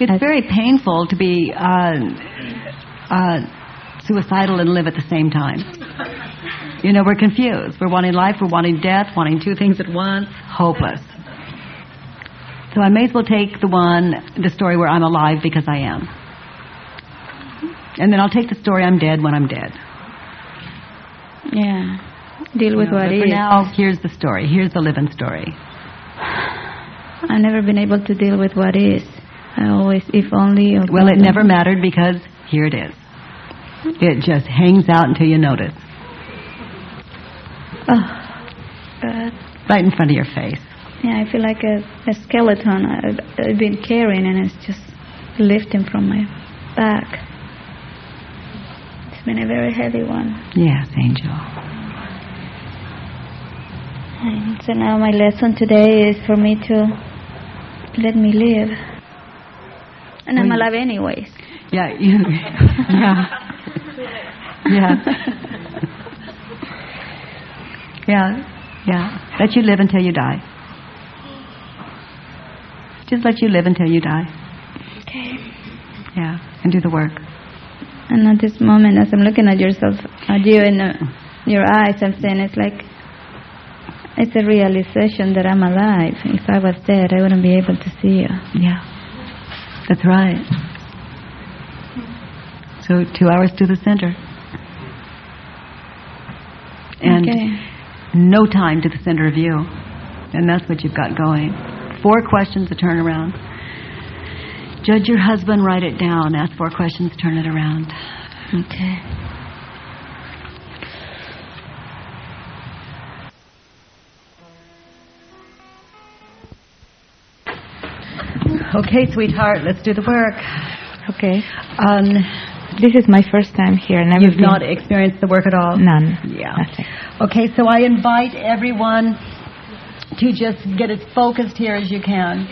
It's very painful to be uh, uh, suicidal and live at the same time. You know, we're confused. We're wanting life, we're wanting death, wanting two things at once. Hopeless. So I may as well take the one, the story where I'm alive because I am. And then I'll take the story I'm dead when I'm dead. Yeah. Deal with You know, what but is. for now, here's the story. Here's the living story. I've never been able to deal with what is. I always, if only. Well, it never mattered because here it is. It just hangs out until you notice. Oh, God. Right in front of your face. Yeah, I feel like a, a skeleton I've, I've been carrying, and it's just lifting from my back. It's been a very heavy one. Yes, Angel. And so now my lesson today is for me to let me live. And I'm Well, alive anyways. Yeah, you, yeah. Yeah. Yeah, yeah. Let you live until you die. Just let you live until you die. Okay. Yeah, and do the work. And at this moment, as I'm looking at yourself, at you in uh, your eyes, I'm saying it's like it's a realization that I'm alive. If I was dead, I wouldn't be able to see you. Yeah, that's right. So two hours to the center. And okay. no time to the center of you. And that's what you've got going. Four questions to turn around. Judge your husband, write it down. Ask four questions, turn it around. Okay. Okay, sweetheart, let's do the work. Okay. Um, This is my first time here. Never you've not experienced the work at all? None. Yeah. Nothing. Okay, so I invite everyone to just get as focused here as you can.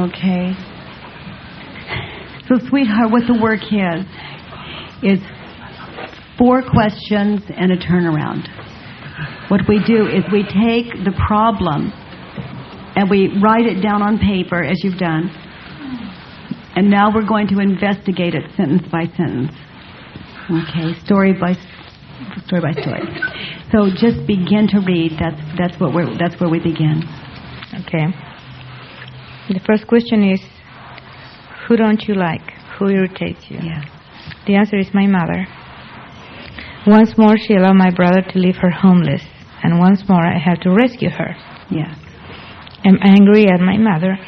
Okay. So, sweetheart, what the work is, is four questions and a turnaround. What we do is we take the problem and we write it down on paper, as you've done, and now we're going to investigate it sentence by sentence. Okay, story by story by story. So just begin to read. That's that's what we're that's where we begin. Okay. The first question is, who don't you like? Who irritates you? Yes. The answer is my mother. Once more, she allowed my brother to leave her homeless, and once more, I have to rescue her. Yes. I'm angry at my mother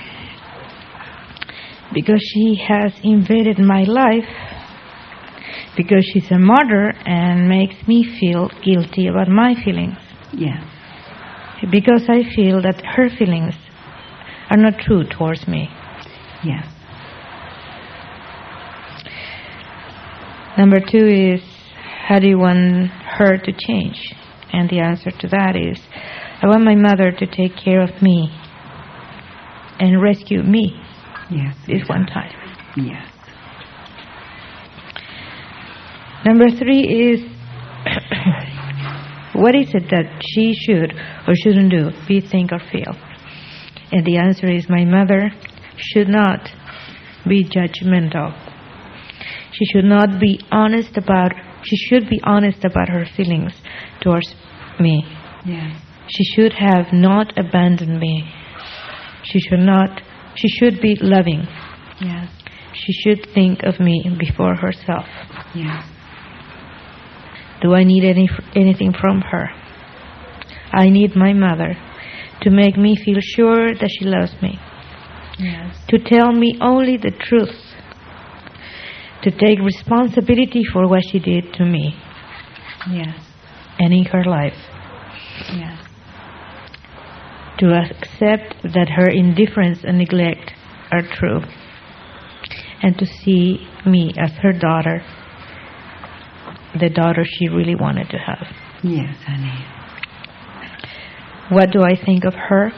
because she has invaded my life, because she's a mother and makes me feel guilty about my feelings, Yes. because I feel that her feelings are not true towards me. Yes. Number two is, how do you want her to change? And the answer to that is, I want my mother to take care of me and rescue me Yes. this one time. Yes. Number three is, what is it that she should or shouldn't do, be, think, or feel? And the answer is, my mother should not be judgmental. She should not be honest about, she should be honest about her feelings towards me. Yes. She should have not abandoned me. She should not, she should be loving. Yes. She should think of me before herself. Yes. Do I need any anything from her? I need my mother to make me feel sure that she loves me, Yes. to tell me only the truth, to take responsibility for what she did to me Yes. and in her life, Yes. To accept that her indifference and neglect are true, and to see me as her daughter, the daughter she really wanted to have. Yes, honey. What do I think of her?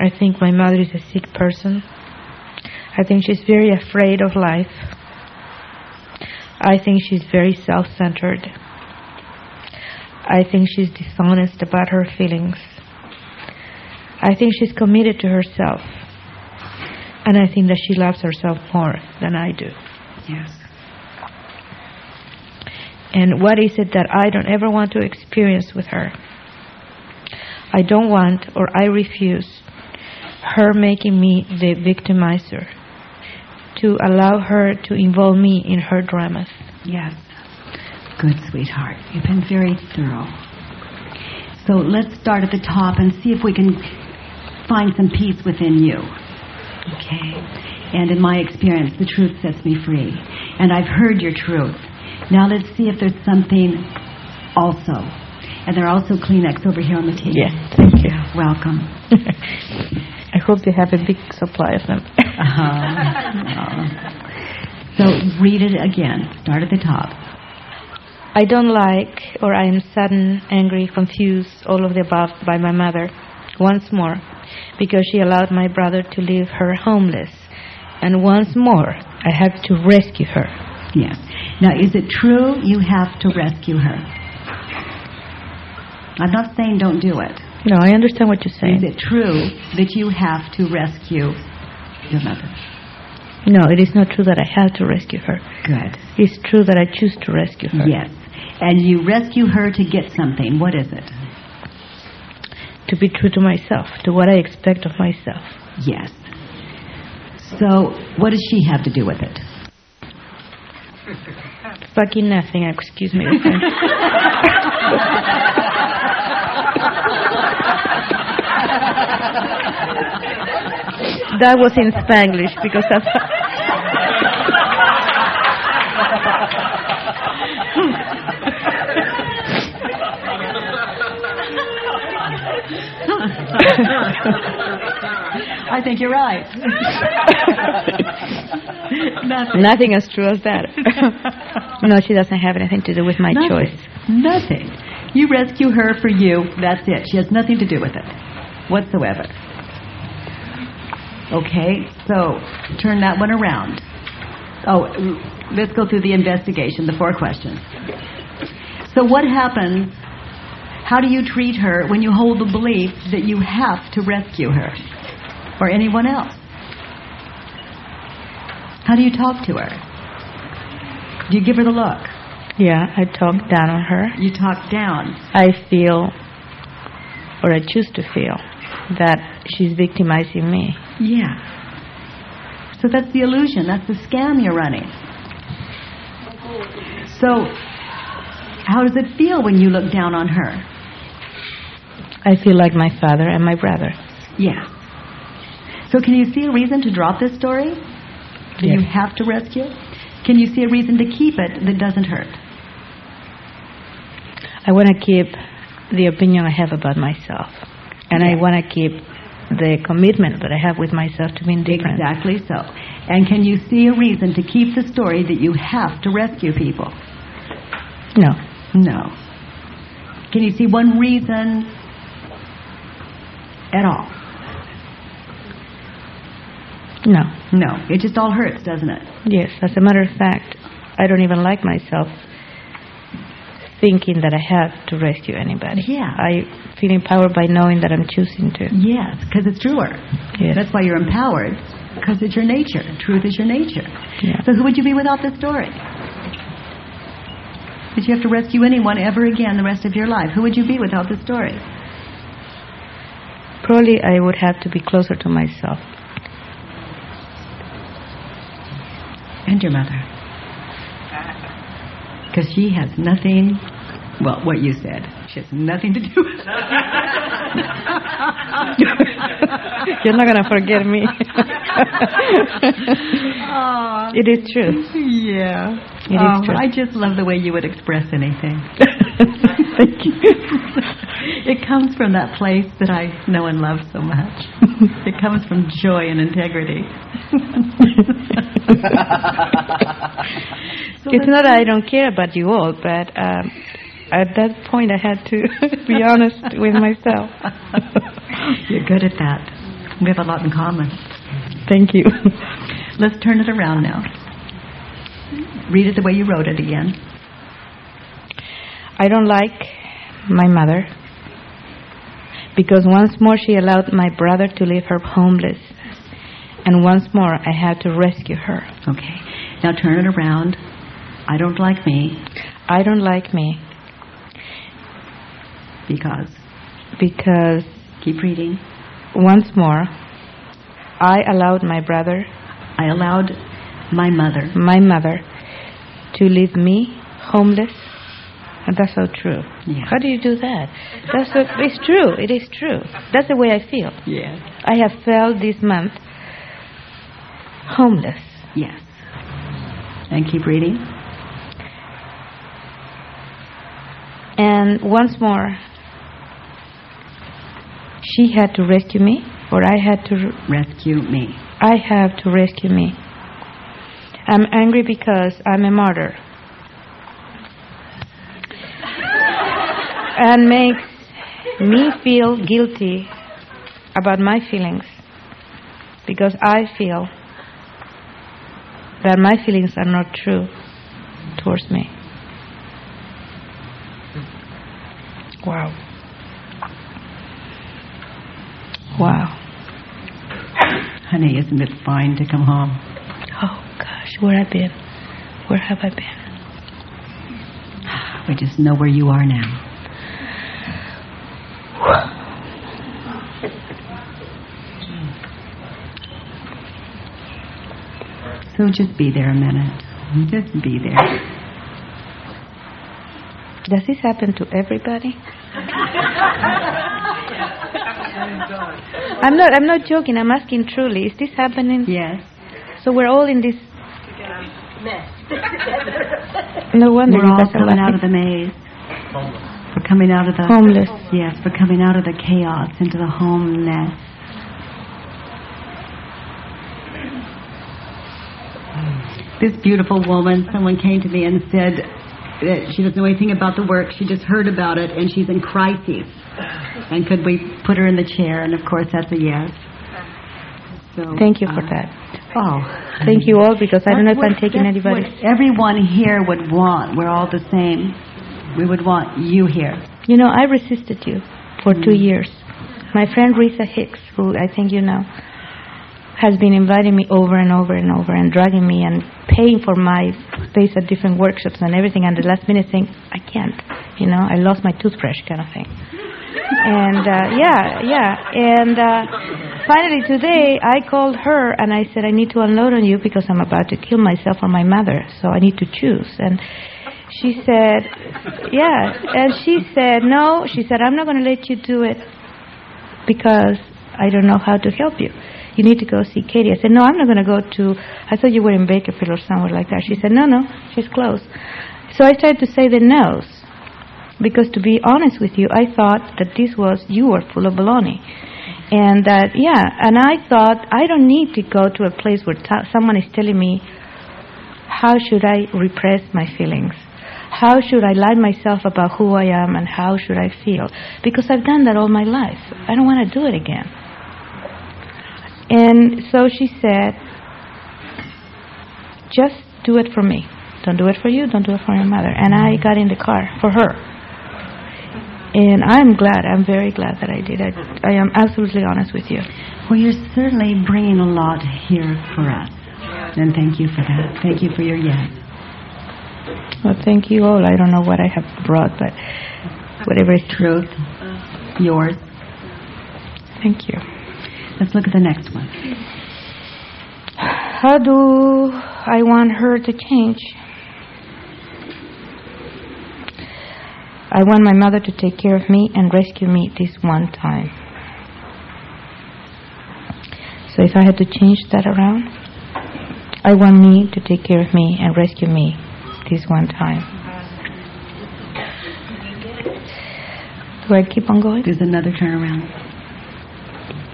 I think my mother is a sick person. I think she's very afraid of life. I think she's very self centered. I think she's dishonest about her feelings. I think she's committed to herself. And I think that she loves herself more than I do. Yes. And what is it that I don't ever want to experience with her? I don't want or I refuse her making me the victimizer, to allow her to involve me in her dramas. Yes. Good, sweetheart. You've been very thorough. So let's start at the top and see if we can find some peace within you. Okay? And in my experience, the truth sets me free. And I've heard your truth. Now let's see if there's something also. And there are also Kleenex over here on the table. Yes, thank you. Welcome. I hope they have a big supply of them. Uh-huh. So read it again. Start at the top. I don't like or I am sudden, angry, confused, all of the above by my mother once more because she allowed my brother to leave her homeless. And once more, I have to rescue her. Yes. Now, is it true you have to rescue her? I'm not saying don't do it. No, I understand what you're saying. Is it true that you have to rescue your mother? No, it is not true that I have to rescue her. Good. It's true that I choose to rescue her. Yes. And you rescue her to get something. What is it? To be true to myself, to what I expect of myself. Yes. So, what does she have to do with it? Fucking nothing, excuse me. that was in Spanglish because of I think you're right. Nothing. nothing as true as that. no, she doesn't have anything to do with my Nothing. choice. Nothing. You rescue her for you. That's it. She has nothing to do with it whatsoever. Okay, so turn that one around. Oh, let's go through the investigation, the four questions. So, what happens? How do you treat her when you hold the belief that you have to rescue her or anyone else? How do you talk to her? Do you give her the look? Yeah, I talk down on her. You talk down. I feel, or I choose to feel, that she's victimizing me. Yeah. So that's the illusion. That's the scam you're running. So, how does it feel when you look down on her? I feel like my father and my brother. Yeah. So, can you see a reason to drop this story? Do you have to rescue? Can you see a reason to keep it that doesn't hurt? I want to keep the opinion I have about myself. And I want to keep the commitment that I have with myself to being different. Exactly so. And can you see a reason to keep the story that you have to rescue people? No. No. Can you see one reason at all? No. No. It just all hurts, doesn't it? Yes, as a matter of fact, I don't even like myself thinking that I have to rescue anybody. Yeah. I feel empowered by knowing that I'm choosing to. Yes, because it's truer. Yes. That's why you're empowered, because it's your nature. Truth is your nature. Yeah. So who would you be without this story? If you have to rescue anyone ever again the rest of your life, who would you be without this story? Probably I would have to be closer to myself. And your mother. Because she has nothing, well, what you said. She has nothing to do with it. You're not going to forget me. It is true. Yeah. It is Oh, true. I just love the way you would express anything. Thank you. It comes from that place that I know and love so much. It comes from joy and integrity. So it's not that I don't care about you all, but um, at that point I had to be honest with myself. You're good at that. We have a lot in common. Thank you. Let's turn it around now. Read it the way you wrote it again. I don't like my mother because once more she allowed my brother to leave her homeless. And once more, I had to rescue her. Okay. Now turn it around. I don't like me I don't like me because. because Keep reading. once more, I allowed my brother, I allowed my mother. my mother, to leave me homeless. And that's so true. Yeah. How do you do that? That's so, it's true. It is true. That's the way I feel. Yes. I have felt this month homeless. Yes. And keep reading. And once more, she had to rescue me, or I had to, Rescue me. I have to rescue me. I'm angry because I'm a martyr. and makes me feel guilty about my feelings because I feel that my feelings are not true towards me. Wow. Wow. Honey, isn't it fine to come home? Where I've been. Where have I been? We just know where you are now. So just be there a minute. Just be there. Does this happen to everybody? I'm not I'm not joking, I'm asking truly. Is this happening? Yes. So we're all in this No wonder We're you all guys are coming out of the maze. We're coming out of the homeless. Yes, we're coming out of the chaos into the homeness. This beautiful woman, someone came to me and said that she doesn't know anything about the work. She just heard about it and she's in crises. And could we put her in the chair? And of course, that's a yes. So, Thank you for uh, that. Oh, Thank you all because I don't know if I'm taking anybody. everyone here would want. We're all the same. We would want you here. You know, I resisted you for two mm. years. My friend Risa Hicks, who I think you know, has been inviting me over and over and over and dragging me and paying for my space at different workshops and everything. And the last minute saying, I can't. You know, I lost my toothbrush kind of thing. And uh, yeah, yeah. And uh, finally today, I called her and I said, I need to unload on you because I'm about to kill myself or my mother, so I need to choose. And she said, yeah. And she said, no. She said, I'm not going to let you do it because I don't know how to help you. You need to go see Katie. I said, no, I'm not going to go to, I thought you were in Bakerfield or somewhere like that. She said, no, no, she's close. So I started to say the no's. Because to be honest with you, I thought that this was, you were full of baloney. And that, yeah, and I thought, I don't need to go to a place where someone is telling me, how should I repress my feelings? How should I lie myself about who I am and how should I feel? Because I've done that all my life. I don't want to do it again. And so she said, just do it for me. Don't do it for you, don't do it for your mother. And I got in the car for her. And I'm glad, I'm very glad that I did. I, I am absolutely honest with you. Well, you're certainly bringing a lot here for us. And thank you for that. Thank you for your yes. Well, thank you all. I don't know what I have brought, but whatever is. Truth. Yours. Thank you. Let's look at the next one. How do I want her to change? I want my mother to take care of me and rescue me this one time. So if I had to change that around, I want me to take care of me and rescue me this one time. Do I keep on going? There's another turnaround.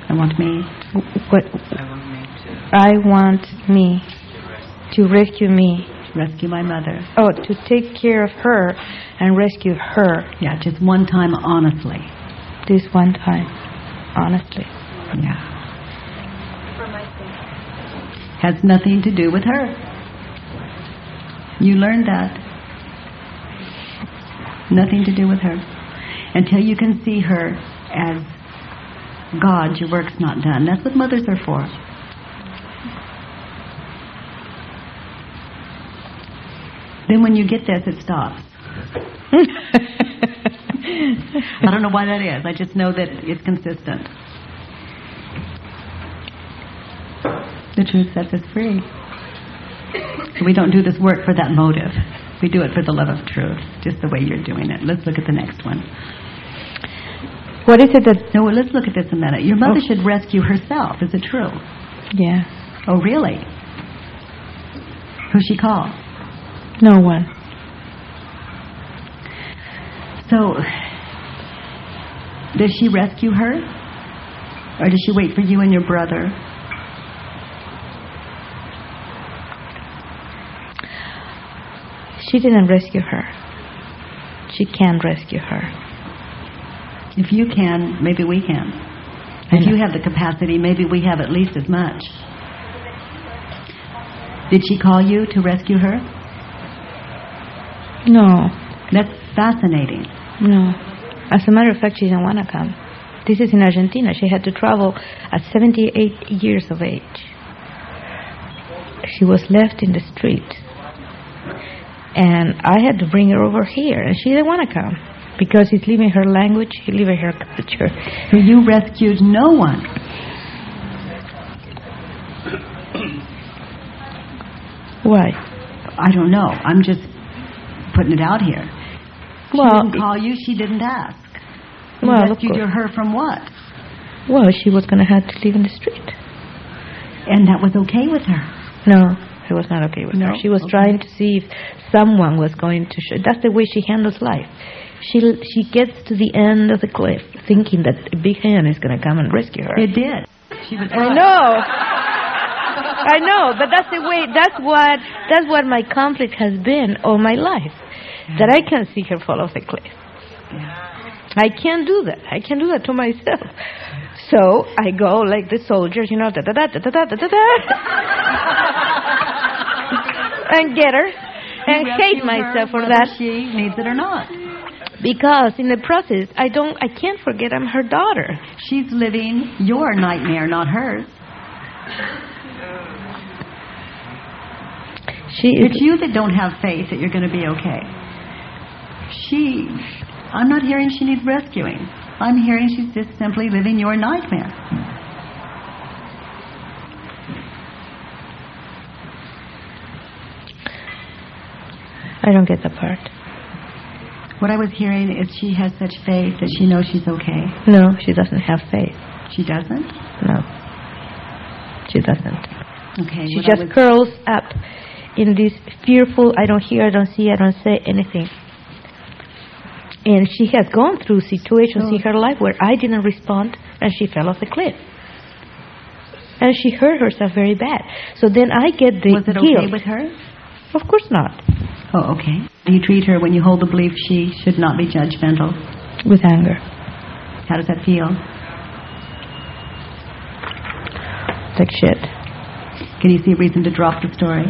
I want me. What? I want me to rescue me. Rescue my mother. Oh, to take care of her and rescue her Yeah, just one time honestly. this one time, honestly. Yeah. Has nothing to do with her. You learned that. Nothing to do with her. Until you can see her as God, your work's not done. That's what mothers are for. Then when you get this, it stops. I don't know why that is. I just know that it's consistent. The truth sets us free. So we don't do this work for that motive. We do it for the love of truth, just the way you're doing it. Let's look at the next one. What is it that... No, let's look at this a minute. Your mother Oh. should rescue herself. Is it true? Yeah. Oh, really? Who she call? No one. So, does she rescue her? Or does she wait for you and your brother? She didn't rescue her. She can rescue her. If you can, maybe we can. If you have the capacity, maybe we have at least as much. Did she call you to rescue her? No. That's fascinating. No. As a matter of fact, she didn't want to come. This is in Argentina. She had to travel at 78 years of age. She was left in the street. And I had to bring her over here, and she didn't want to come. Because he's leaving her language, he's leaving her culture. So you rescued no one. Why? I don't know. I'm just putting it out here. She Well, didn't call you. She didn't ask. You Well, rescued her from what? well, she was going to have to live in the street. And that was okay with her. No, it was not okay with No? her. She was Okay. trying to see if someone was going to show. That's the way she handles life. She she gets to the end of the cliff thinking that a big hand is going to come and rescue her. It did. She was I know. I know, but that's the way. That's what. That's what my conflict has been all my life. That I can't see her fall off the cliff. I can't do that. I can't do that to myself. So I go like the soldiers, you know, da da da da da da da da, da and get her, and hate myself for whether that she needs it or not. because in the process, I don't. I can't forget I'm her daughter. She's living your nightmare, not hers. She is. It's you that don't have faith that you're going to be okay. She, I'm not hearing she needs rescuing. I'm hearing she's just simply living your nightmare. I don't get the part. What I was hearing is she has such faith that she knows she's okay. No, she doesn't have faith. She doesn't? No, she doesn't. Okay. She just curls up in this fearful, I don't hear, I don't see, I don't say anything. And she has gone through situations in her life where I didn't respond and she fell off the cliff. And she hurt herself very bad. So then I get the was it guilt. okay with her? Of course not. Oh, okay. You treat her when you hold the belief she should not be judgmental. With anger. How does that feel? Like shit. Can you see a reason to drop the story?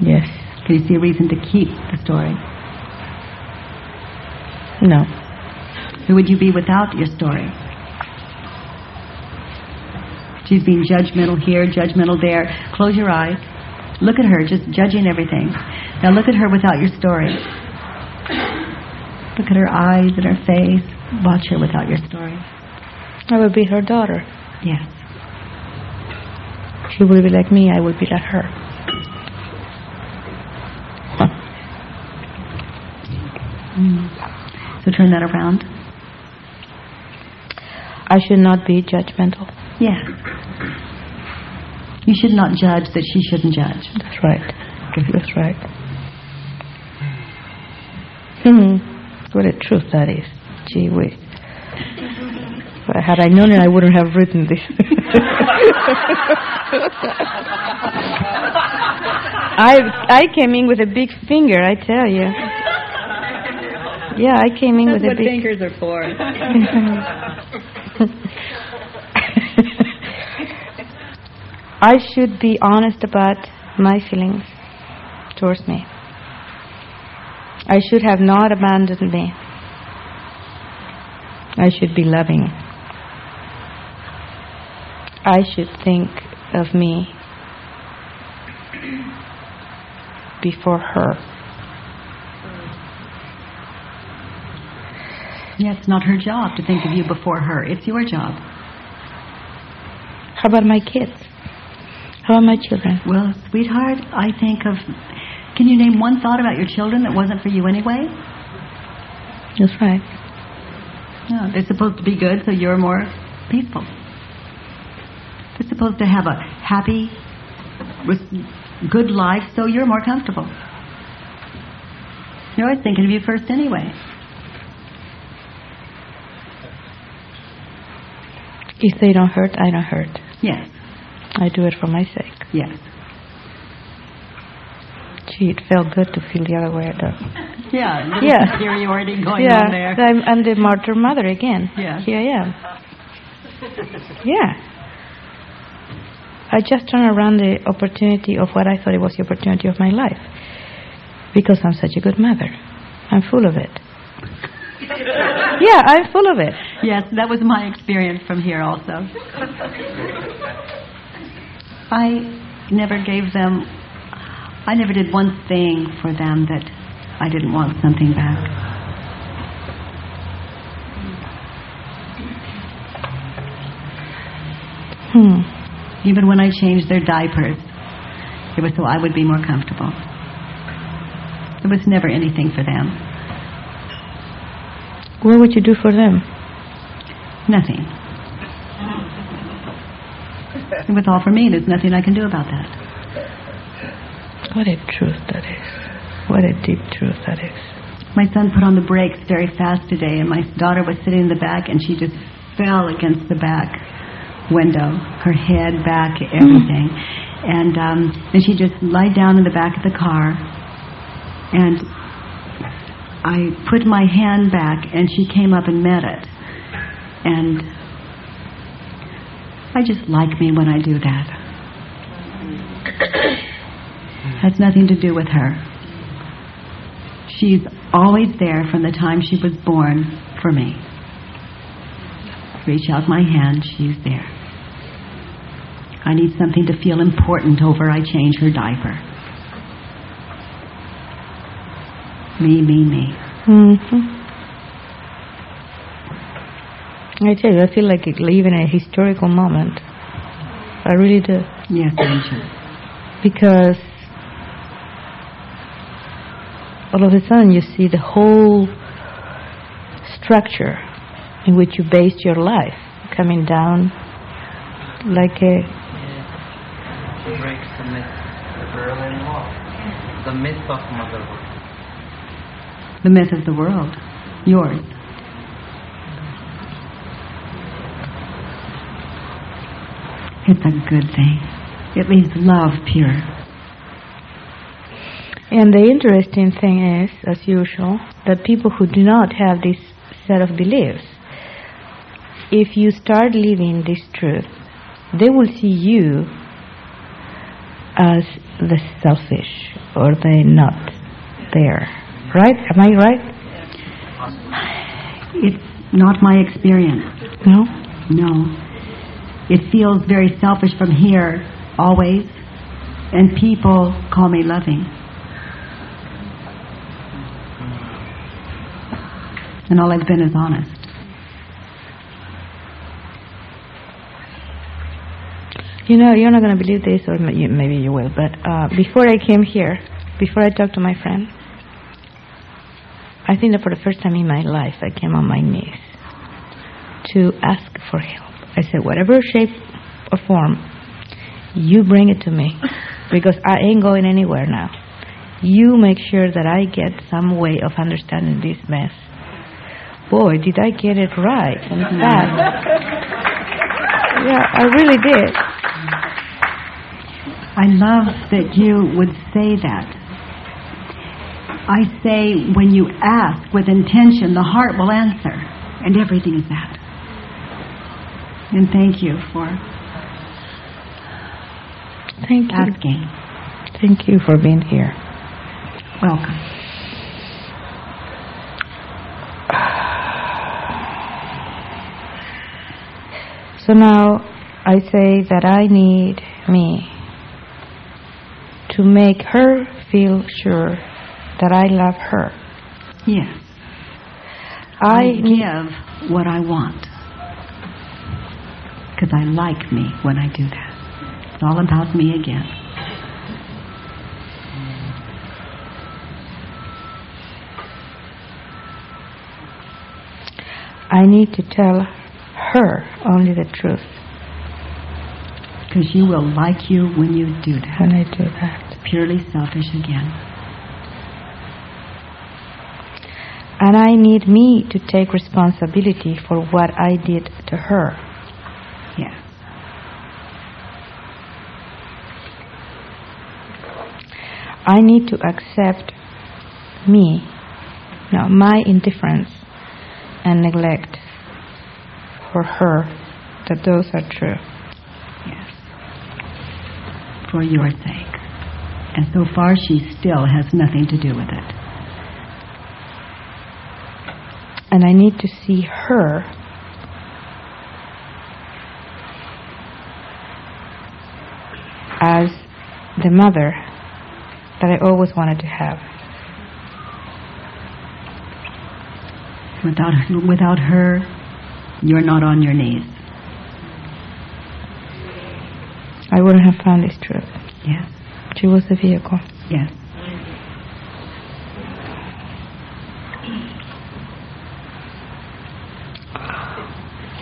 Yes. Can you see a reason to keep the story? No. Who would you be without your story? She's being judgmental here, judgmental there. Close your eyes. Look at her, just judging everything. Now look at her without your story. Look at her eyes and her face. Watch her without your story. I would be her daughter. Yes. She would be like me, I would be like her. So turn that around. I should not be judgmental. Yeah. You should not judge that she shouldn't judge. That's right. That's right. Hmm. What a truth that is. Gee whiz. But had I known it, I wouldn't have written this. I I came in with a big finger, I tell you. Yeah, I came in with a big fingers are for. I should be honest about my feelings towards me. I should have not abandoned me. I should be loving. I should think of me before her. Yeah, it's not her job to think of you before her. It's your job. How about my kids? How about my children? Well, sweetheart, I think of... Can you name one thought about your children that wasn't for you anyway? That's right. No, they're supposed to be good, so you're more peaceful. They're supposed to have a happy, good life, so you're more comfortable. You're always thinking of you first anyway. If they don't hurt, I don't hurt. Yes, I do it for my sake. yes. Gee, it felt good to feel the other way. Though. Yeah, Yeah. superiority going yeah, on there. I'm, I'm the martyr mother again. Yeah. Here I am. Yeah. I just turned around the opportunity of what I thought it was the opportunity of my life. Because I'm such a good mother. I'm full of it. yeah, I'm full of it. Yes, that was my experience from here also. I never gave them, I never did one thing for them that I didn't want something back. Hmm. Even when I changed their diapers, it was so I would be more comfortable. It was never anything for them. What would you do for them? Nothing. It was all for me. There's nothing I can do about that. What a truth that is. What a deep truth that is. My son put on the brakes very fast today, and my daughter was sitting in the back, and she just fell against the back window, her head, back, everything. And um, and she just lied down in the back of the car, and I put my hand back, and she came up and met it. And I just like me when I do that. Has nothing to do with her. She's always there from the time she was born for me. Reach out my hand, she's there. I need something to feel important over I change her diaper. Me, me, me. hmm I tell you, I feel like I live a historical moment. I really do. Yes, Angel. Because all of a sudden you see the whole structure in which you based your life coming down like a breaks the myth, the Berlin Wall, the myth of motherhood. The myth of the world. Yours. It's a good thing. It leaves love pure. And the interesting thing is, as usual, that people who do not have this set of beliefs, if you start living this truth, they will see you as the selfish or the not there. Right? Am I right? It's not my experience. No? No. It feels very selfish from here, always, and people call me loving. And all I've been is honest. You know, you're not going to believe this, or maybe you will, but uh, before I came here, before I talked to my friend, I think that for the first time in my life, I came on my knees to ask for help. I said, whatever shape or form, you bring it to me, because I ain't going anywhere now. You make sure that I get some way of understanding this mess. Boy, did I get it right and fast. Yeah, I really did. I love that you would say that. I say when you ask with intention, the heart will answer. And everything is that. And thank you for Thank you. asking. Thank you for being here. Welcome. So now I say that I need me to make her feel sure that I love her. Yes. I I give what I want. Because I like me when I do that. It's all about me again. I need to tell her only the truth Because you will like you when you do that. when I do that. Purely selfish again. And I need me to take responsibility for what I did to her. Yeah. I need to accept me, no, my indifference and neglect for her that those are true. Yes. For your sake. And so far, she still has nothing to do with it. And I need to see her as the mother that I always wanted to have. Without, without her, you're not on your knees. I wouldn't have found this truth. Yes. She was the vehicle. Yes.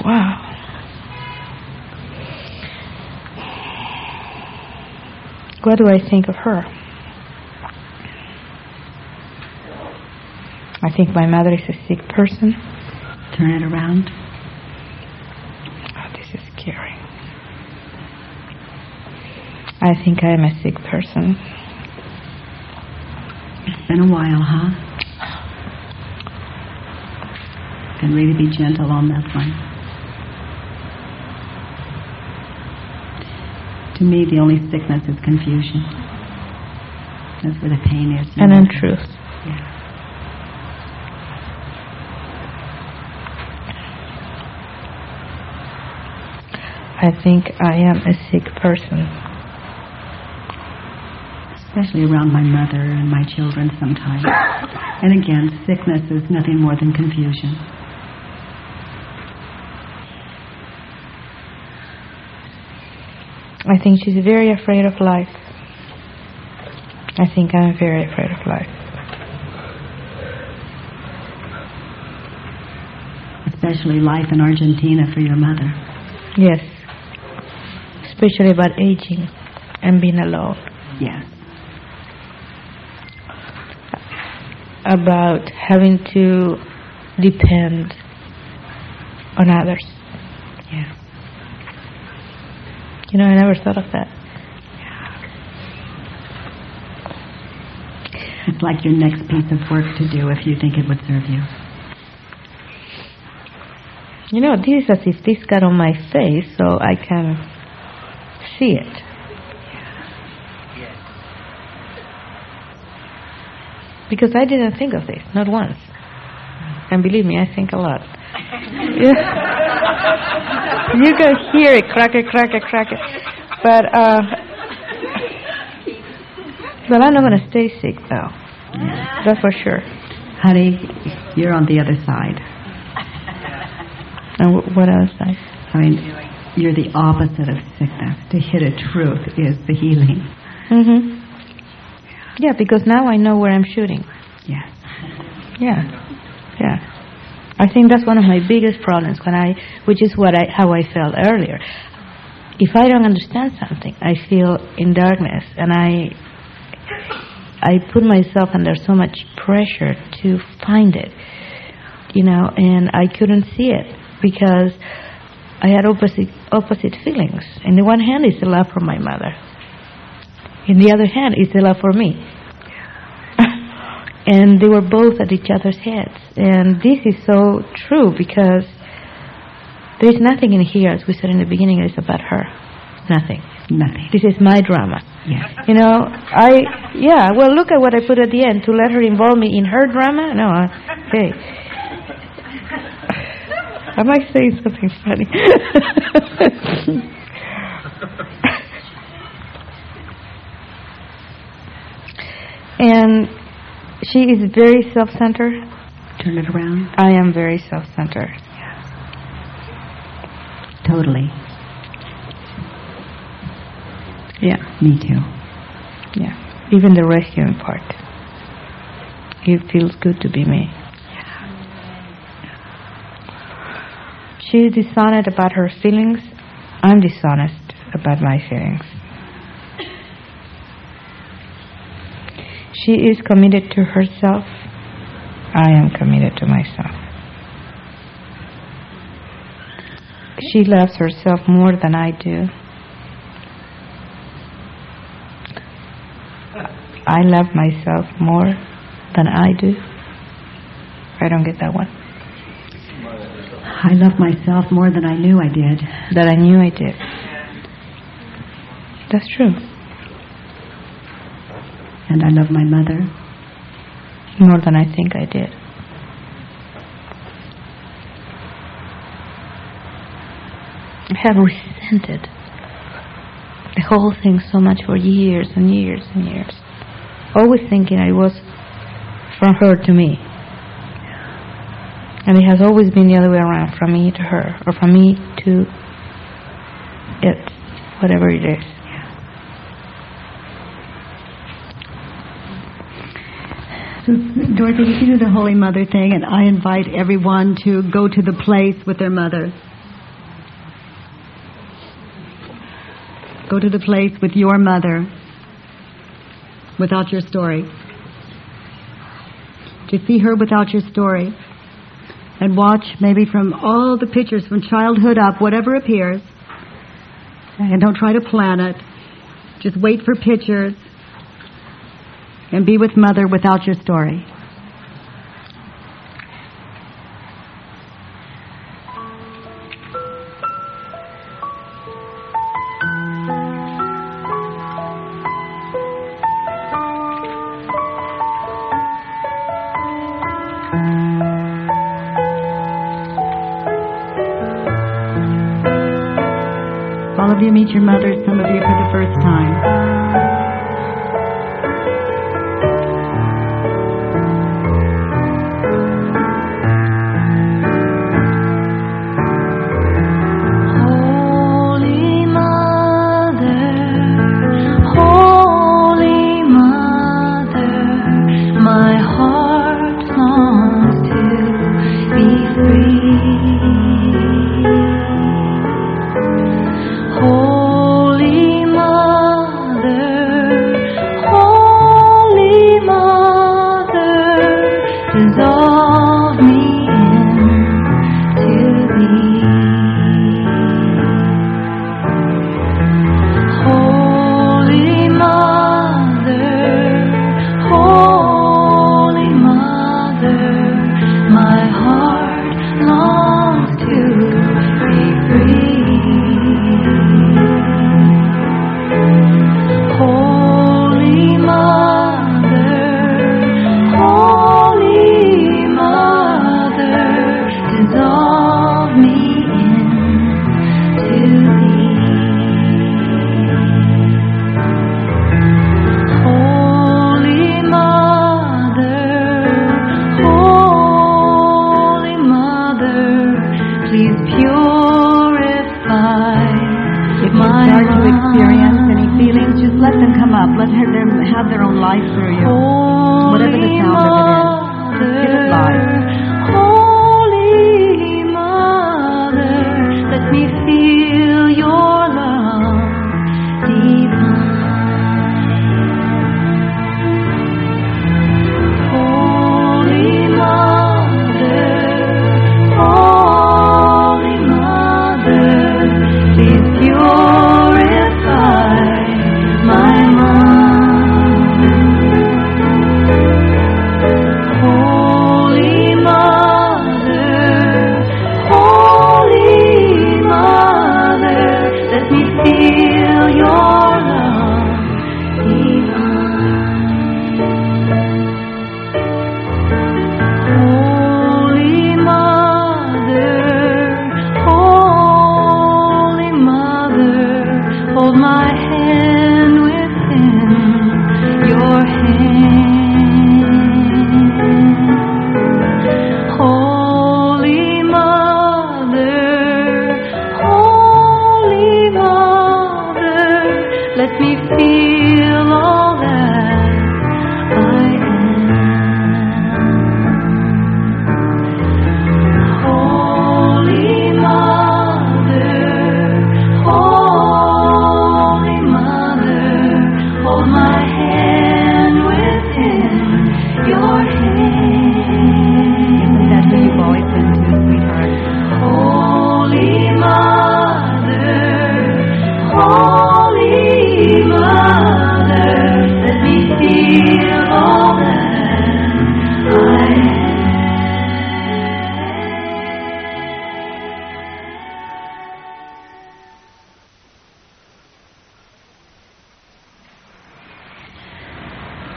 Wow. What do I think of her? I think my mother is a sick person. Turn it around. Oh, this is scary. I think I am a sick person. It's been a while, huh? Can really be gentle on that one. To me, the only sickness is confusion. That's where the pain is. And untruth. Yeah. I think I am a sick person. Especially around my mother and my children sometimes. And again, sickness is nothing more than confusion. I think she's very afraid of life. I think I'm very afraid of life. Especially life in Argentina for your mother. Yes. Especially about aging and being alone. Yes. About having to depend on others. Yes. You know, I never thought of that. It's like your next piece of work to do if you think it would serve you. You know, this is as if this got on my face so I can see it. Because I didn't think of this, not once. And believe me, I think a lot. Yeah. You can hear it crack it, crack it, crack it. But, uh, well, I'm not going to stay sick, though. That's for sure. Honey, you're on the other side. And wh- what else? I, I mean, you're the opposite of sickness. To hit a truth is the healing. Mm-hmm. Yeah, because now I know where I'm shooting. Yes. Yeah, yeah. I think that's one of my biggest problems when I, which is what I, how I felt earlier. If I don't understand something, I feel in darkness, and I, I put myself under so much pressure to find it, you know, and I couldn't see it because I had opposite opposite feelings. In the one hand, it's the love for my mother. In the other hand, it's the love for me and they were both at each other's heads. And this is so true because there's nothing in here, as we said in the beginning, that is about her. Nothing. Nothing. This is my drama. Yes. You know, I, yeah, well, look at what I put at the end. To let her involve me in her drama? No, uh, hey. Am I saying something funny? and she is very self-centered. Turn it around. I am very self-centered. Totally. Yeah, Me too. yeah. Even the rescuing part. It feels good to be me. She is dishonest about her feelings. I'm dishonest about my feelings. She is committed to herself. I am committed to myself. She loves herself more than I do. I love myself more than I do. I don't get that one. I love myself more than I knew I did. That I knew I did. That's true. And I love my mother. More than I think I did. I have resented the whole thing so much for years and years and years. Always thinking it was from her to me. And it has always been the other way around, from me to her, or from me to it, whatever it is. So, Dorothy, you do the Holy Mother thing, and I invite everyone to go to the place with their mother. Go to the place with your mother without your story. To see her without your story. And watch maybe from all the pictures from childhood up, whatever appears. And don't try to plan it. Just wait for pictures and be with mother without your story. All of you meet your mother, some of you for the first time.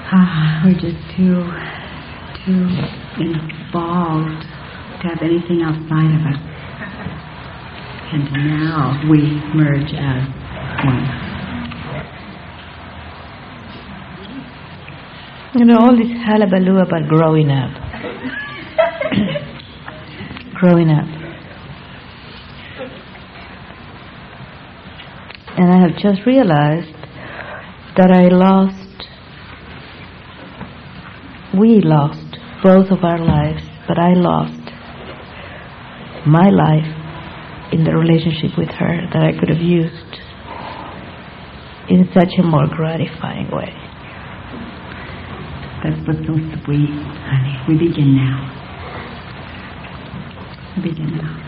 Ah, we're just too, too involved to have anything outside of us. And now we merge as one. You know, all this hullabaloo about growing up. growing up. And I have just realized that I lost, we lost both of our lives, but I lost my life in the relationship with her that I could have used in such a more gratifying way. That's what's so sweet, honey. We begin now. We begin now.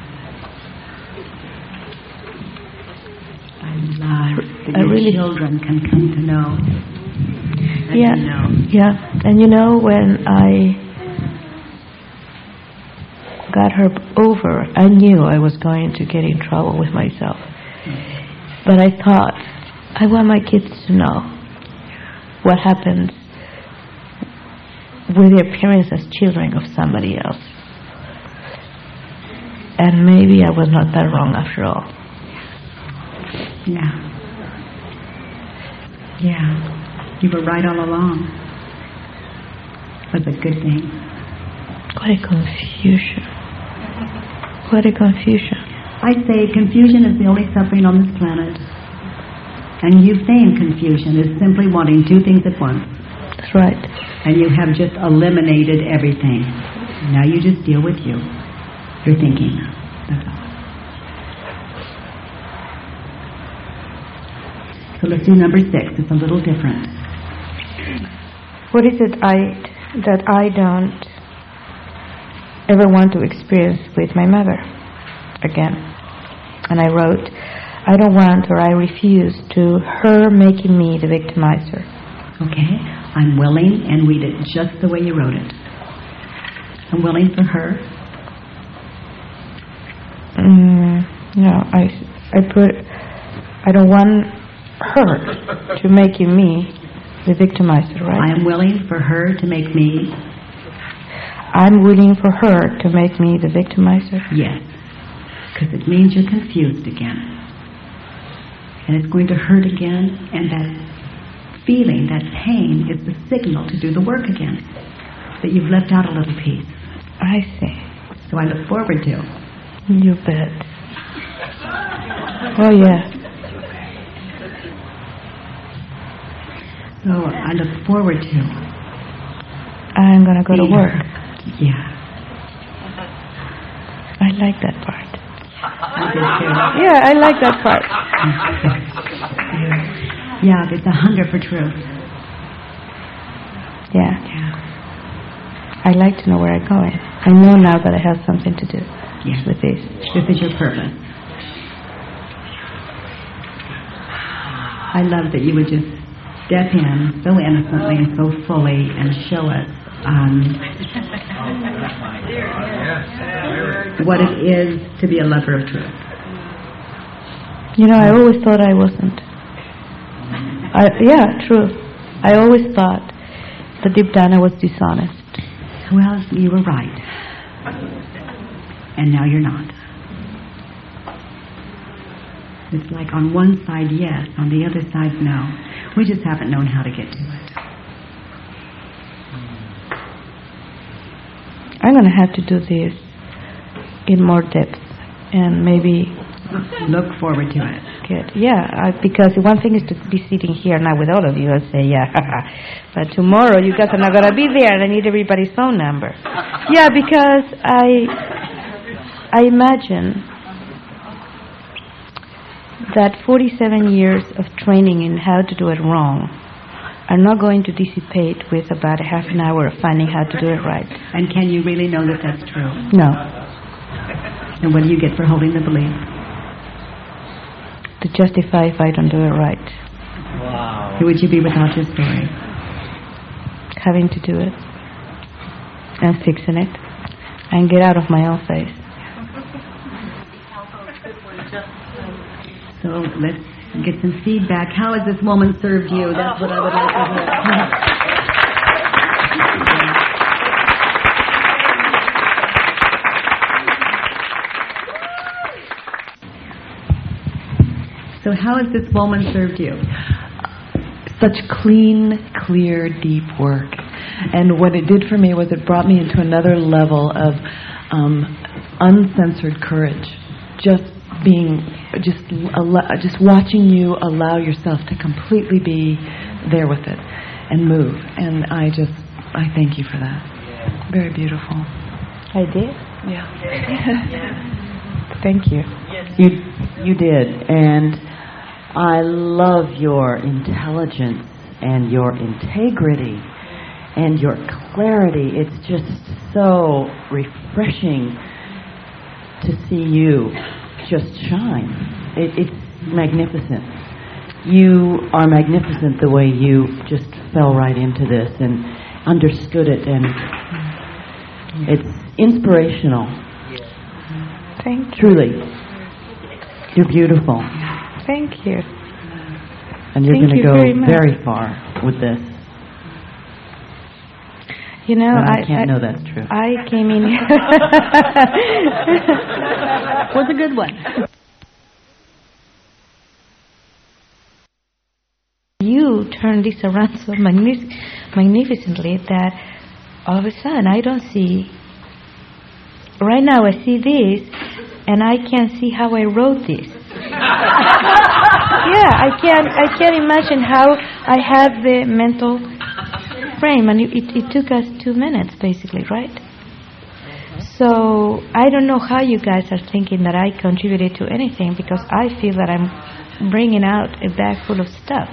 I I really- children can come to know. As Yeah. you know. Yeah, and you know when I got her over, I knew I was going to get in trouble with myself. But I thought, I want my kids to know what happens with their parents as children of somebody else. And maybe I was not that wrong after all. Yeah. Yeah. You were right all along. That's a good thing. What a confusion. What a confusion. I say confusion is the only suffering on this planet. And you saying confusion is simply wanting two things at once. That's right. And you have just eliminated everything. Now you just deal with you. You're thinking. That's all. So let's do number six. It's a little different. What is it I that I don't ever want to experience with my mother again? And I wrote, I don't want or I refuse to her making me the victimizer. Okay? I'm willing and read it just the way you wrote it. I'm willing for her. Mm, no, I I put I don't want her to making me the victimizer, right? I am willing for her to make me, I'm willing for her to make me the victimizer. yes. Because it means you're confused again. And it's going to hurt again, and that feeling, that pain, is the signal to do the work again. That you've left out a little piece. I see. So I look forward to. You bet. Oh yeah. So I look forward to. I'm gonna go to work. Mm-hmm. Yeah. I like that part. I did too. Yeah, I like that part. Yeah, there's a hunger for truth. Yeah. Yeah. I like to know where I'm going. I know now that I have something to do Yes. with this. This is your purpose. I love that you would just step in so innocently and so fully and show us um, what it is to be a lover of truth. You know, I always thought I wasn't. I, yeah, true. I always thought that deep down I was dishonest. Well, you were right. And now you're not. It's like on one side, yes, on the other side, no. We just haven't known how to get to it. I'm going to have to do this in more depth and maybe Look forward to it. Good. Yeah, uh, because one thing is to be sitting here now with all of you and say, yeah, but tomorrow you guys are not going to be there and I need everybody's phone number. Yeah, because I, I imagine that 47 years of training in how to do it wrong are not going to dissipate with about a half an hour of finding how to do it right. And can you really know that that's true? No. And what do you get for holding the belief? To justify if I don't do it right. Wow. Who would you be without your story? Having to do it. And fixing it. And get out of my own face. So let's get some feedback. How has this woman served you? That's what I would like to hear. So how has this woman served you? such clean, clear, deep work. And what it did for me was it brought me into another level of um, uncensored courage. Just being, just just watching you allow yourself to completely be there with it and move. And I just, I thank you for that. Very beautiful. I did? Yeah. Thank you. You you did, and I love your intelligence and your integrity and your clarity. It's just so refreshing to see you just shine. It, it's magnificent. You are magnificent the way you just fell right into this and understood it, and it's inspirational. Thank you. Truly, you're beautiful. Thank you. And you're going to go very very far with this. You know, But I, I, can't know that's true. I came in here. Was a good one. you turned this around so magnific- magnificently that all of a sudden I don't see. Right now I see this, and I can't see how I wrote this. yeah, I can't. I can't imagine how I have the mental frame, and it, it, took us two minutes, basically, right? So I don't know how you guys are thinking that I contributed to anything because I feel that I'm bringing out a bag full of stuff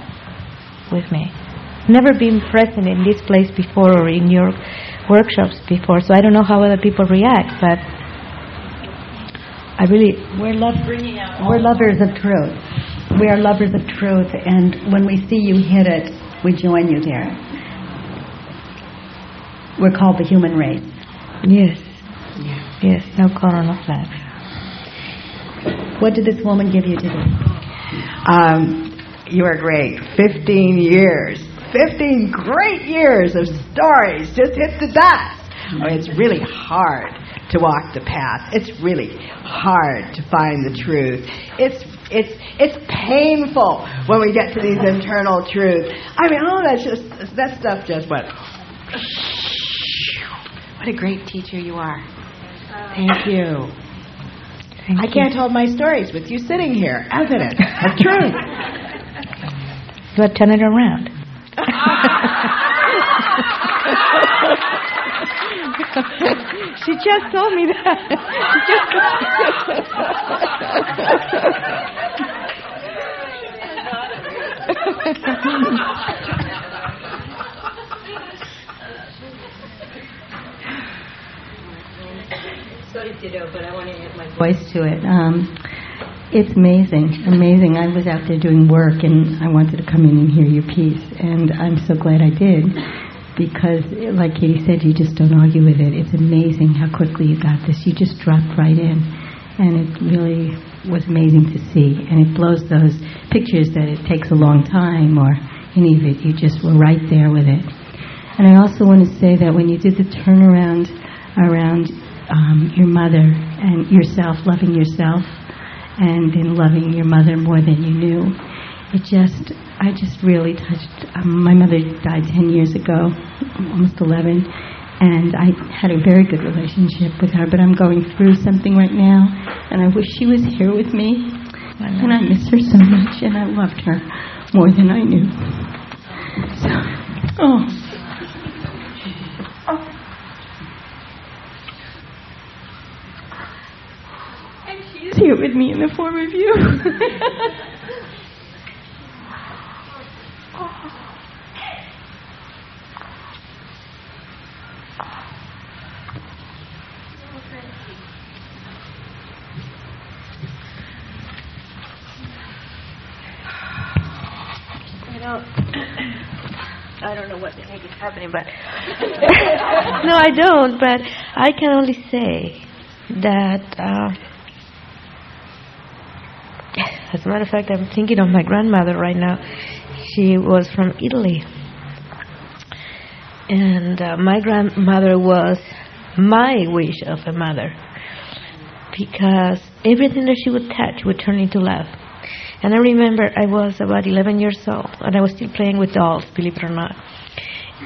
with me. Never been present in this place before or in your workshops before, so I don't know how other people react, but I really We're, love, we're lovers of truth. We are lovers of truth, and when we see you hit it, we join you there. We're called the human race. yes, yes, no color, no flag. What did this woman give you today? Um, you are great. 15 years. 15 great years of stories just hit the dust. I mean, it's really hard to walk the path. It's really hard to find the truth. It's it's it's painful when we get to these internal truths. I mean, oh, that's just that stuff just went. What a great teacher you are. Thank you. Thank I you. can't hold my stories with you sitting here, evidence of truth. But turn it around. she just told me voice to it. Um, it's amazing, amazing. I was out there doing work, and I wanted to come in and hear your piece, and I'm so glad I did, because, like Katie said, you just don't argue with it. It's amazing how quickly you got this. You just dropped right in, and it really was amazing to see. And it blows those pictures that it takes a long time, or any of it. You just were right there with it. And I also want to say that when you did the turnaround around um, your mother and yourself, loving yourself, and then loving your mother more than you knew, it just, I just really touched. Um, my mother died 10 years ago, almost 11, and I had a very good relationship with her, but I'm going through something right now, and I wish she was here with me And I miss her so much, and I loved her more than I knew. So, oh. Is here with me in the form of you. I don't. I don't know what the heck is happening, but no, I don't. But I can only say that. Uh, as a matter of fact, I'm thinking of my grandmother right now. She was from Italy, and uh, my grandmother was my wish of a mother because everything that she would touch would turn into love. And I remember I was about 11 years old, and I was still playing with dolls, believe it or not.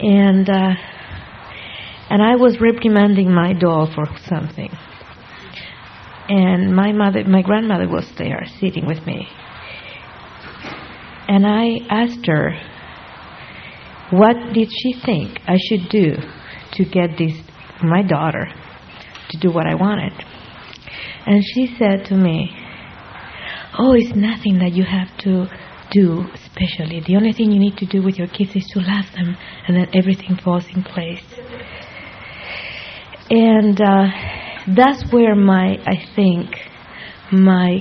And uh, and I was reprimanding my doll for something. And my mother, my grandmother, was there sitting with me. And I asked her, what did she think I should do to get this my daughter to do what I wanted? And she said to me, Oh, it's nothing that you have to do especially. The only thing you need to do with your kids is to love them, and then everything falls in place. And uh, that's where my, I think, my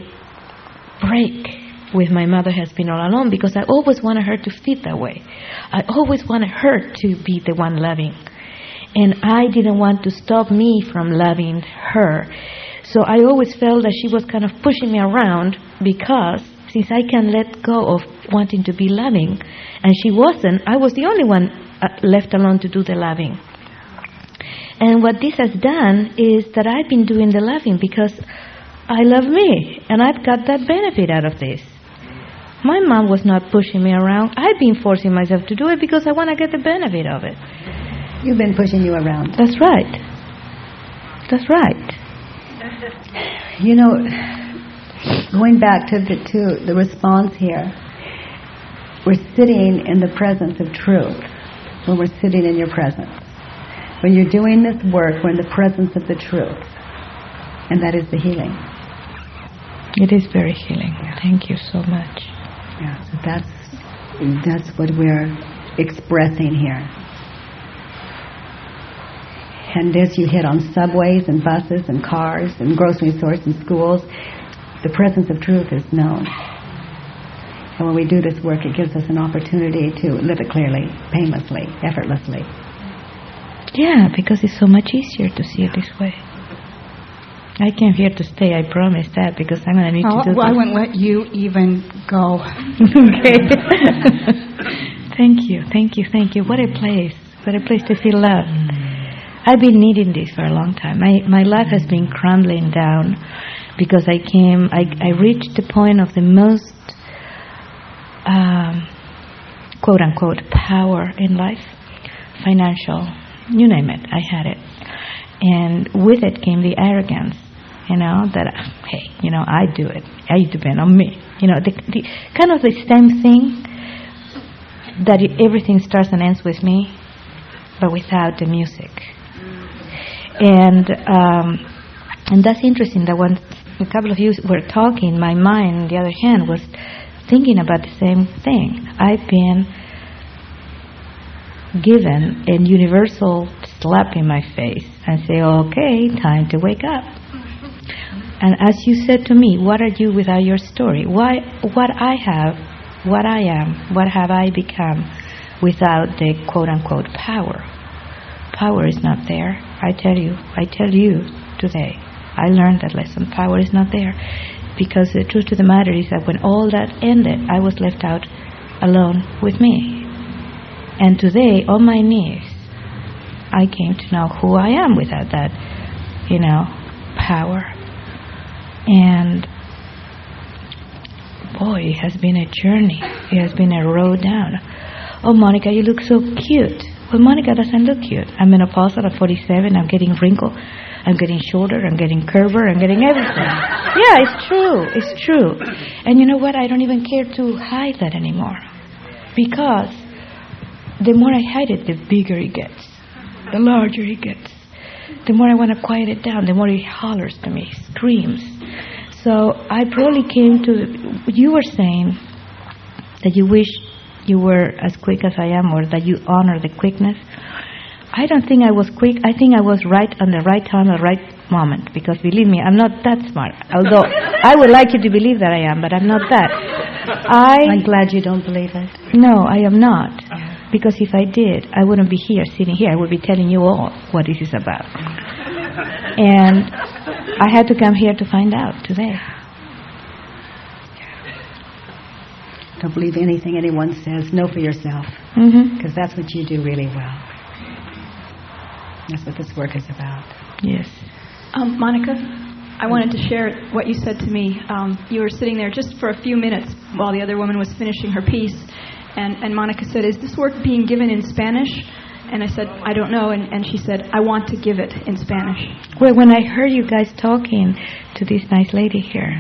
break with my mother has been all along because I always wanted her to feel that way. I always wanted her to be the one loving. And I didn't want to stop me from loving her. So I always felt that she was kind of pushing me around because since I can let go of wanting to be loving, and she wasn't, I was the only one uh, left alone to do the loving. And what this has done is that I've been doing the loving because I love me, and I've got that benefit out of this. My mom was not pushing me around. I've been forcing myself to do it because I want to get the benefit of it. You've been pushing you around. That's right. That's right. You know, going back to the to the response here, we're sitting in the presence of truth when we're sitting in your presence. When you're doing this work, we're in the presence of the truth, and that is the healing. It is very healing. Thank you so much. Yeah, so that's that's what we're expressing here. And as you hit on subways and buses and cars and grocery stores and schools, the presence of truth is known. And when we do this work, it gives us an opportunity to live it clearly, painlessly, effortlessly. Yeah, because it's so much easier to see it this way. I came here to stay, I promise that, because I'm going to need Oh, to do well, I wouldn't let you even go. okay. thank you, thank you, thank you. What a place. What a place to feel love. I've been needing this for a long time. My my life has been crumbling down because I came, I, I reached the point of the most, um, quote unquote, power in life, financial, you name it, I had it. And with it came the arrogance, you know, that, hey, you know, I do it. I depend on me. You know, the, the kind of the same thing that everything starts and ends with me, but without the music. And um, and that's interesting that when a couple of you were talking, my mind, on the other hand, was thinking about the same thing. I've been given a universal slap in my face and say, okay, time to wake up. And as you said to me, what are you without your story? Why, what I have, what I am, what have I become without the quote unquote power? Power is not there. I tell you, I tell you today, I learned that lesson. Power is not there. Because the truth of the matter is that when all that ended, I was left out alone with me. And today, on my knees, I came to know who I am without that, you know, power. And boy, it has been a journey. It has been a road down. Oh, Monica, you look so cute. Well, Monica doesn't look cute. I'm in a menopausal at 47. I'm getting wrinkled. I'm getting shorter, I'm getting curver, I'm getting everything. Yeah, it's true, it's true. And you know what? I don't even care to hide that anymore. Because the more I hide it, the bigger it gets, the larger it gets. The more I want to quiet it down, the more it hollers to me, screams. So I probably came to, you were saying that you wish you were as quick as I am or that you honor the quickness. I don't think I was quick. I think I was right on the right time, the right moment. Because believe me, I'm not that smart. Although I would like you to believe that I am, but I'm not that. I I'm glad you don't believe it. no, I am not. Uh-huh. Because if I did, I wouldn't be here, sitting here. I would be telling you all what this is about. And I had to come here to find out today. Don't believe anything anyone says. Know for yourself. Mm-hmm. Because that's what you do really well. That's what this work is about. Yes. Um, Monica, I wanted to share what you said to me. Um, you were sitting there just for a few minutes while the other woman was finishing her piece, and, and Monica said, Is this work being given in Spanish? And I said, I don't know. And, and she said, I want to give it in Spanish. Well, when I heard you guys talking to this nice lady here,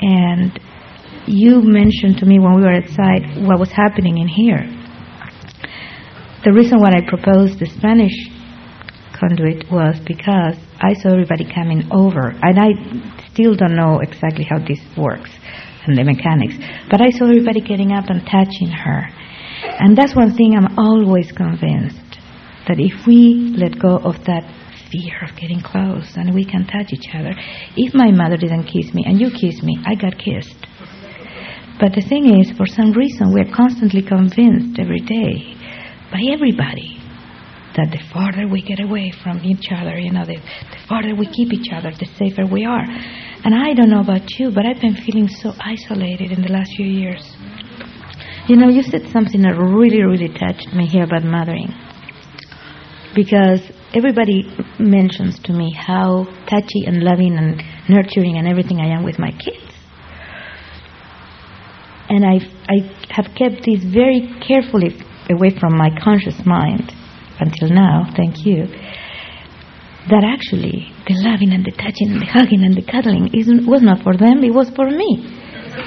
and you mentioned to me when we were outside what was happening in here, the reason why I proposed the Spanish conduit was because I saw everybody coming over, and I still don't know exactly how this works and the mechanics, but I saw everybody getting up and touching her. And that's one thing I'm always convinced that if we let go of that fear of getting close and we can touch each other, if my mother didn't kiss me and you kiss me, I got kissed. But the thing is, for some reason, we're constantly convinced every day by everybody that the farther we get away from each other, you know, the, the farther we keep each other, the safer we are. And I don't know about you, but I've been feeling so isolated in the last few years. You know, you said something that really, really touched me here about mothering. Because everybody mentions to me how touchy and loving and nurturing and everything I am with my kids. And I, I have kept this very carefully away from my conscious mind until now, thank you, that actually the loving and the touching and the hugging and the cuddling isn't, was not for them, it was for me.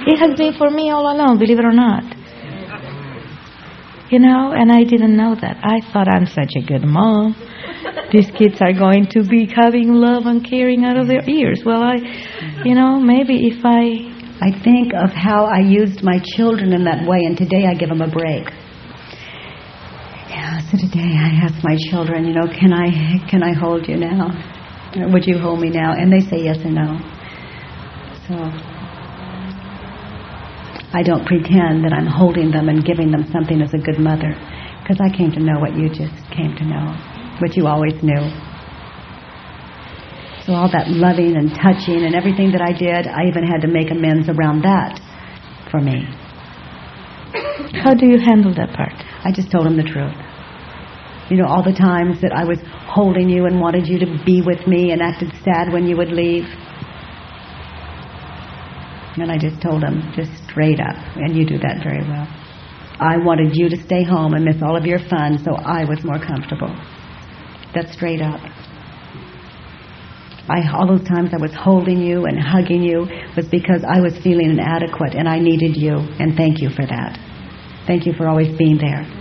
It has been for me all along, believe it or not. You know, and I didn't know that. I thought I'm such a good mom. These kids are going to be having love and caring out of their ears. Well, I, you know, maybe if I I think of how I used my children in that way, and today I give them a break. Yeah, so today I ask my children, you know, can I can I hold you now? Would you hold me now? And they say yes or no. So I don't pretend that I'm holding them and giving them something as a good mother, because I came to know what you just came to know, what you always knew. So all that loving and touching and everything that I did, I even had to make amends around that for me. How do you handle that part? I just told him the truth. You know, all the times that I was holding you and wanted you to be with me and acted sad when you would leave. And I just told him, just straight up, and you do that very well. I wanted you to stay home and miss all of your fun, so I was more comfortable. That's straight up. I, all those times I was holding you and hugging you was because I was feeling inadequate and I needed you. And thank you for that. Thank you for always being there.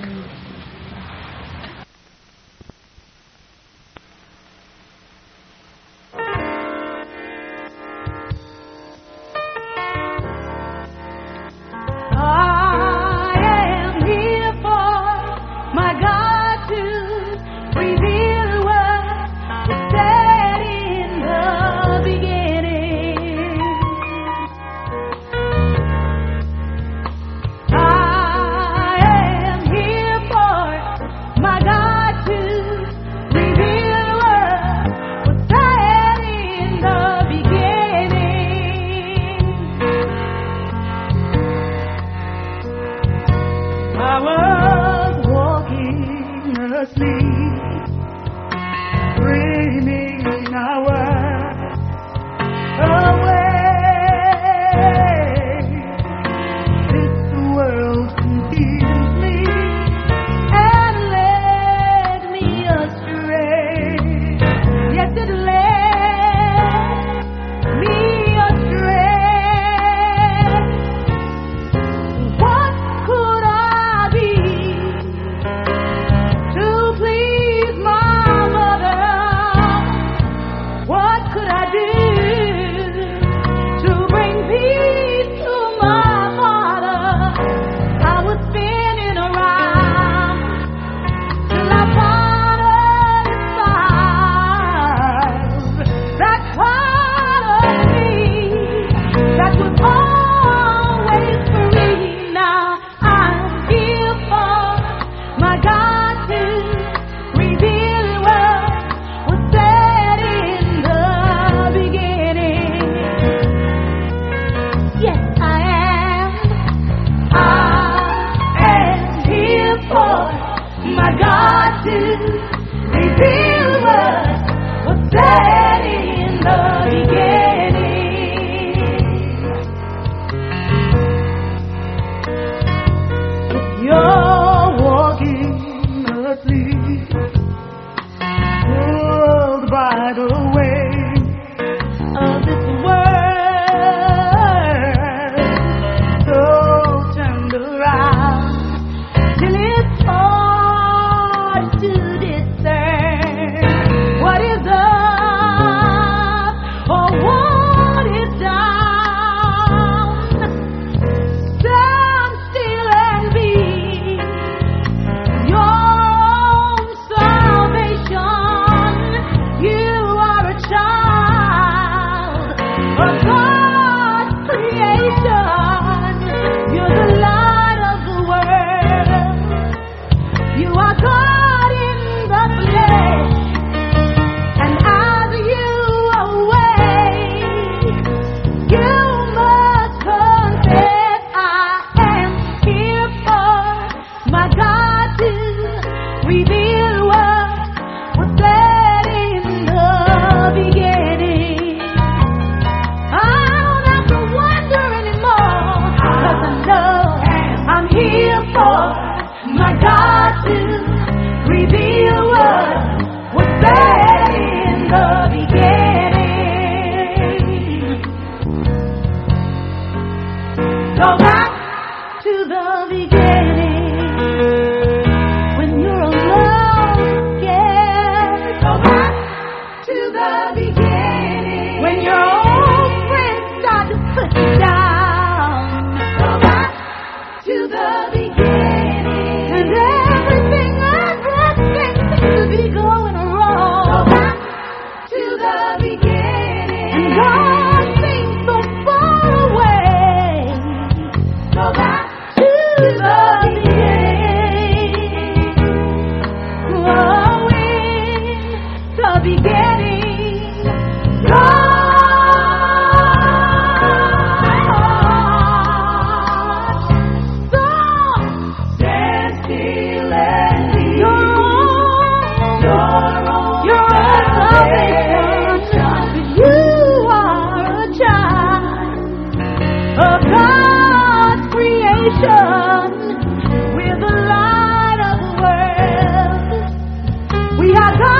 World.